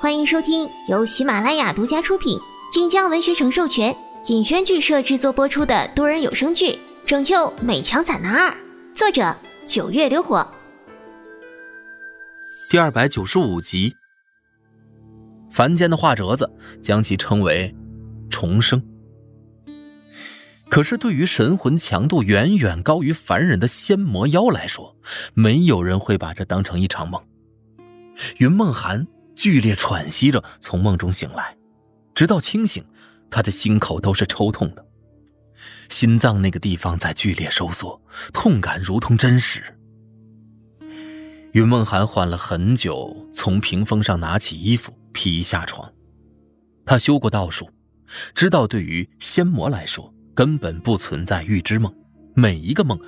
欢迎收听由喜马拉雅独家出品、晋江文学城授权、尹轩剧社制作播出的多人有声剧《拯救美强惨男二》，作者九月流火。第二百九十五集，凡间的画折子将其称为重生。可是，对于神魂强度远远高于凡人的仙魔妖来说，没有人会把这当成一场梦。云梦寒剧烈喘息着从梦中醒来，直到清醒，他的心口都是抽痛的，心脏那个地方在剧烈收缩，痛感如同真实。云梦寒缓了很久，从屏风上拿起衣服披下床。他修过道术，知道对于仙魔来说。根本不存在预知梦，每一个梦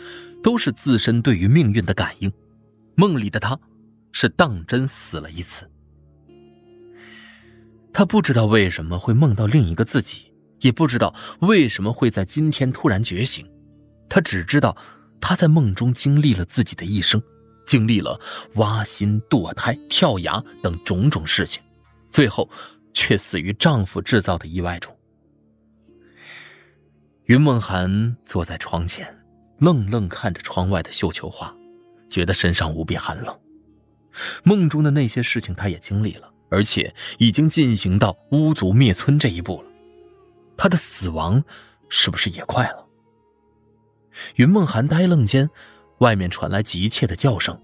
都是自身对于命运的感应。梦里的他，是当真死了一次。他不知道为什么会梦到另一个自己，也不知道为什么会在今天突然觉醒。他只知道他在梦中经历了自己的一生，经历了挖心、堕胎、跳崖等种种事情，最后却死于丈夫制造的意外中。云梦寒坐在窗前，愣愣看着窗外的绣球花，觉得身上无比寒冷。梦中的那些事情他也经历了，而且已经进行到巫族灭村这一步了。他的死亡是不是也快了？云梦寒呆愣间，外面传来急切的叫声：“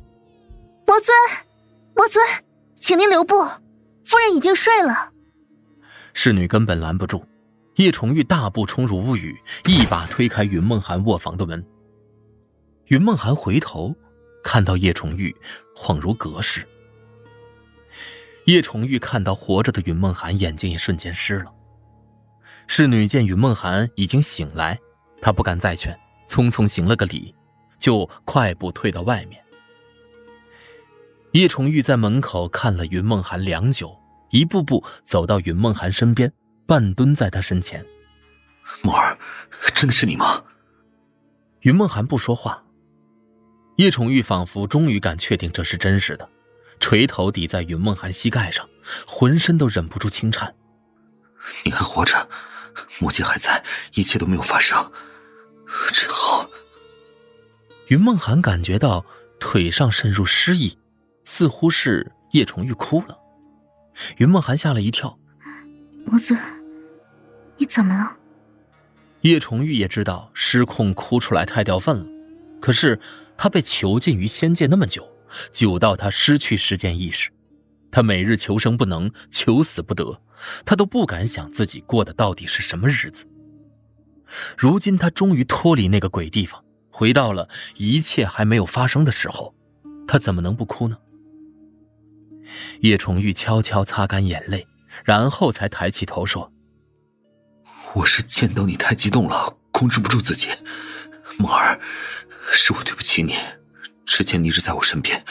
魔尊，魔尊，请您留步，夫人已经睡了。”侍女根本拦不住。叶崇玉大步冲入屋宇，一把推开云梦寒卧房的门。云梦寒回头，看到叶崇玉，恍如隔世。叶崇玉看到活着的云梦涵，眼睛也瞬间湿了。侍女见云梦涵已经醒来，她不敢再劝，匆匆行了个礼，就快步退到外面。叶崇玉在门口看了云梦涵良久，一步步走到云梦涵身边。半蹲在她身前，墨儿，真的是你吗？云梦涵不说话。叶崇玉仿佛终于敢确定这是真实的，垂头抵在云梦寒膝盖上，浑身都忍不住轻颤。你还活着，母亲还在，一切都没有发生，真好。云梦寒感觉到腿上渗入湿意，似乎是叶崇玉哭了。云梦寒吓了一跳，魔尊。你怎么了？叶崇玉也知道失控哭出来太掉份了，可是他被囚禁于仙界那么久，久到他失去时间意识，他每日求生不能，求死不得，他都不敢想自己过的到底是什么日子。如今他终于脱离那个鬼地方，回到了一切还没有发生的时候，他怎么能不哭呢？叶崇玉悄悄擦干眼泪，然后才抬起头说。我是见到你太激动了，控制不住自己。梦儿，是我对不起你。之前你一直在我身边，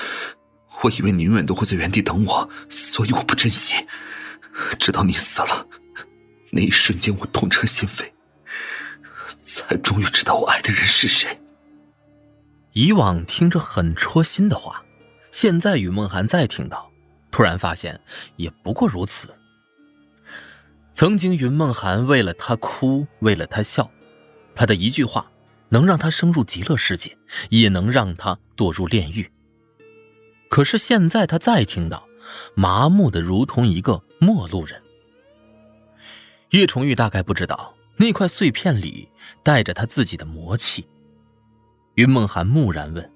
我以为你永远都会在原地等我，所以我不珍惜。直到你死了，那一瞬间我痛彻心扉，才终于知道我爱的人是谁。以往听着很戳心的话，现在雨梦涵再听到，突然发现也不过如此。曾经，云梦涵为了他哭，为了他笑，他的一句话能让他升入极乐世界，也能让他堕入炼狱。可是现在，他再听到，麻木的如同一个陌路人。叶崇玉大概不知道，那块碎片里带着他自己的魔气。云梦寒木然问：“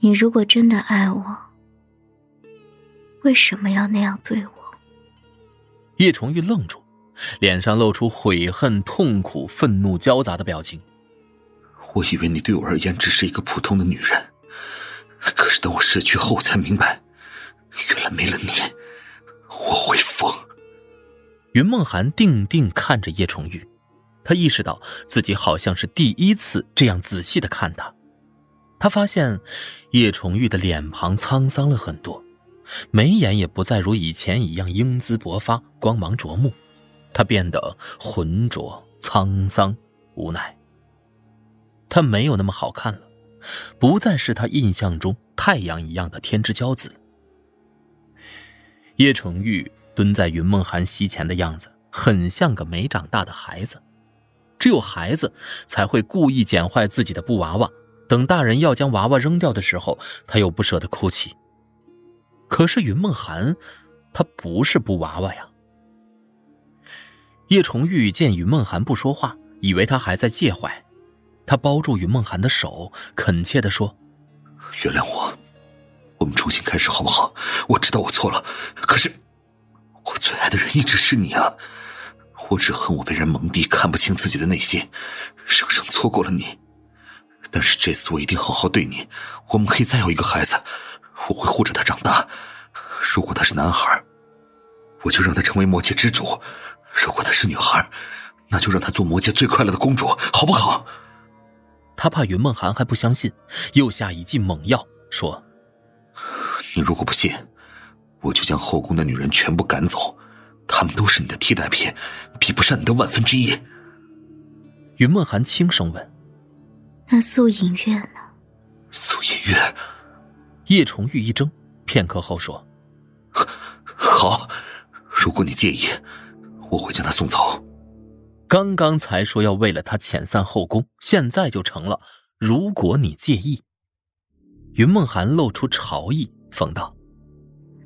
你如果真的爱我，为什么要那样对我？”叶崇玉愣住，脸上露出悔恨、痛苦、愤怒交杂的表情。我以为你对我而言只是一个普通的女人，可是等我失去后，我才明白，原来没了你，我会疯。云梦寒定定看着叶崇玉，他意识到自己好像是第一次这样仔细的看他。他发现叶崇玉的脸庞沧桑了很多。眉眼也不再如以前一样英姿勃发、光芒灼目，他变得浑浊、沧桑、无奈。他没有那么好看了，不再是他印象中太阳一样的天之骄子。叶崇玉蹲在云梦涵膝前的样子，很像个没长大的孩子。只有孩子才会故意剪坏自己的布娃娃，等大人要将娃娃扔掉的时候，他又不舍得哭泣。可是云梦涵，她不是布娃娃呀。叶崇玉见云梦涵不说话，以为她还在介怀，他包住云梦涵的手，恳切地说：“原谅我，我们重新开始好不好？我知道我错了，可是我最爱的人一直是你啊！我只恨我被人蒙蔽，看不清自己的内心，生生错过了你。但是这次我一定好好对你，我们可以再有一个孩子，我会护着他长大。如果他是男孩，我就让他成为魔界之主；如果他是女孩，那就让他做魔界最快乐的公主，好不好？”他怕云梦涵还不相信，又下一剂猛药，说：“你如果不信，我就将后宫的女人全部赶走，她们都是你的替代品，比不上你的万分之一。”云梦涵轻声问：“那素隐月呢？”素隐月，叶崇玉一怔，片刻后说：“好，如果你介意，我会将她送走。”刚刚才说要为了他遣散后宫，现在就成了。如果你介意，云梦涵露出潮意，讽道：“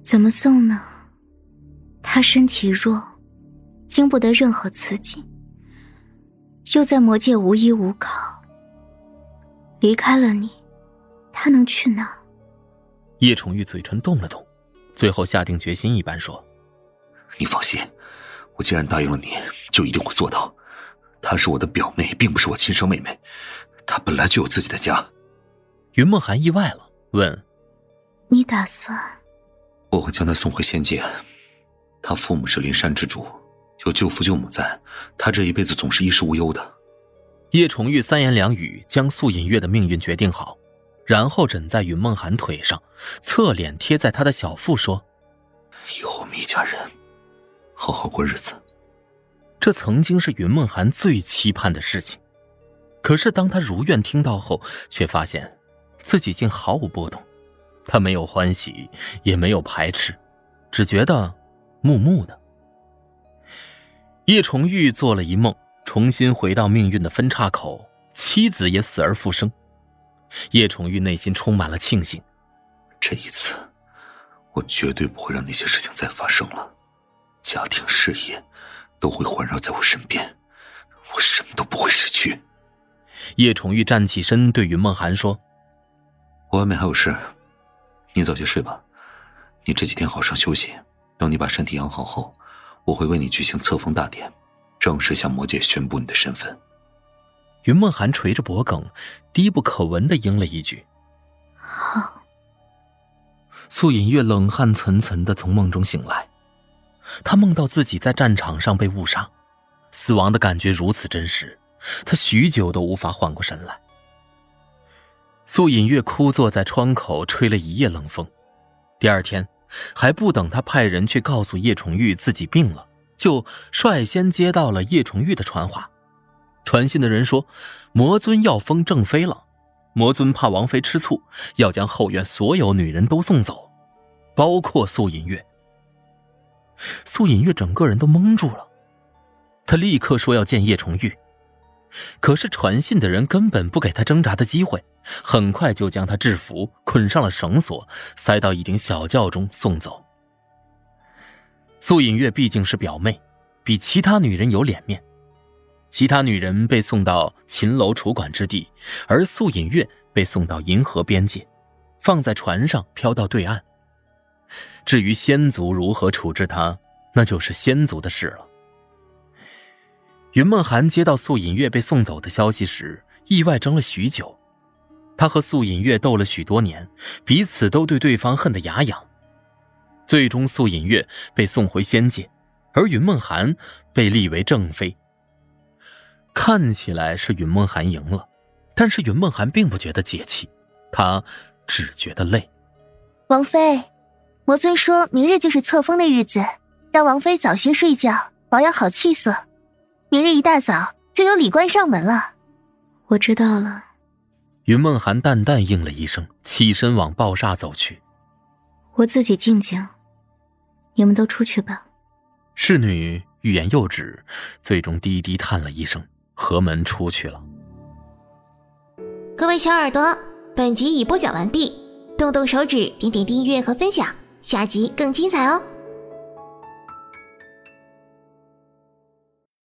怎么送呢？他身体弱，经不得任何刺激，又在魔界无依无靠，离开了你，他能去哪？”叶崇玉嘴唇动了动，最后下定决心一般说：“你放心。”我既然答应了你，就一定会做到。她是我的表妹，并不是我亲生妹妹。她本来就有自己的家。云梦涵意外了，问：“你打算？”我会将她送回仙界。她父母是灵山之主，有舅父舅母在，她这一辈子总是衣食无忧的。叶崇玉三言两语将素隐月的命运决定好，然后枕在云梦涵腿上，侧脸贴在她的小腹，说：“以后我们一家人。”好好过日子，这曾经是云梦涵最期盼的事情。可是当他如愿听到后，却发现自己竟毫无波动。他没有欢喜，也没有排斥，只觉得木木的。叶崇玉做了一梦，重新回到命运的分岔口，妻子也死而复生。叶崇玉内心充满了庆幸，这一次，我绝对不会让那些事情再发生了。家庭事业都会环绕在我身边，我什么都不会失去。叶崇玉站起身，对云梦涵说：“我外面还有事，你早些睡吧。你这几天好生休息，等你把身体养好后，我会为你举行册封大典，正式向魔界宣布你的身份。”云梦涵垂着脖颈，低不可闻的应了一句：“好。”素隐月冷汗涔涔的从梦中醒来。他梦到自己在战场上被误杀，死亡的感觉如此真实，他许久都无法缓过神来。素隐月枯坐在窗口，吹了一夜冷风。第二天，还不等他派人去告诉叶崇玉自己病了，就率先接到了叶崇玉的传话。传信的人说，魔尊要封正妃了，魔尊怕王妃吃醋，要将后院所有女人都送走，包括素隐月。素隐月整个人都懵住了，他立刻说要见叶崇玉，可是传信的人根本不给他挣扎的机会，很快就将他制服，捆上了绳索，塞到一顶小轿中送走。素隐月毕竟是表妹，比其他女人有脸面，其他女人被送到秦楼楚馆之地，而素隐月被送到银河边界，放在船上飘到对岸。至于仙族如何处置他，那就是仙族的事了。云梦涵接到素隐月被送走的消息时，意外怔了许久。他和素隐月斗了许多年，彼此都对对方恨得牙痒。最终，素隐月被送回仙界，而云梦涵被立为正妃。看起来是云梦涵赢了，但是云梦涵并不觉得解气，她只觉得累。王妃。魔尊说明日就是册封的日子，让王妃早些睡觉，保养好气色。明日一大早就有礼官上门了。我知道了。云梦涵淡淡应了一声，起身往爆煞走去。我自己静静，你们都出去吧。侍女欲言又止，最终低低叹了一声，合门出去了。各位小耳朵，本集已播讲完毕，动动手指，点点订阅和分享，下集更精彩哦！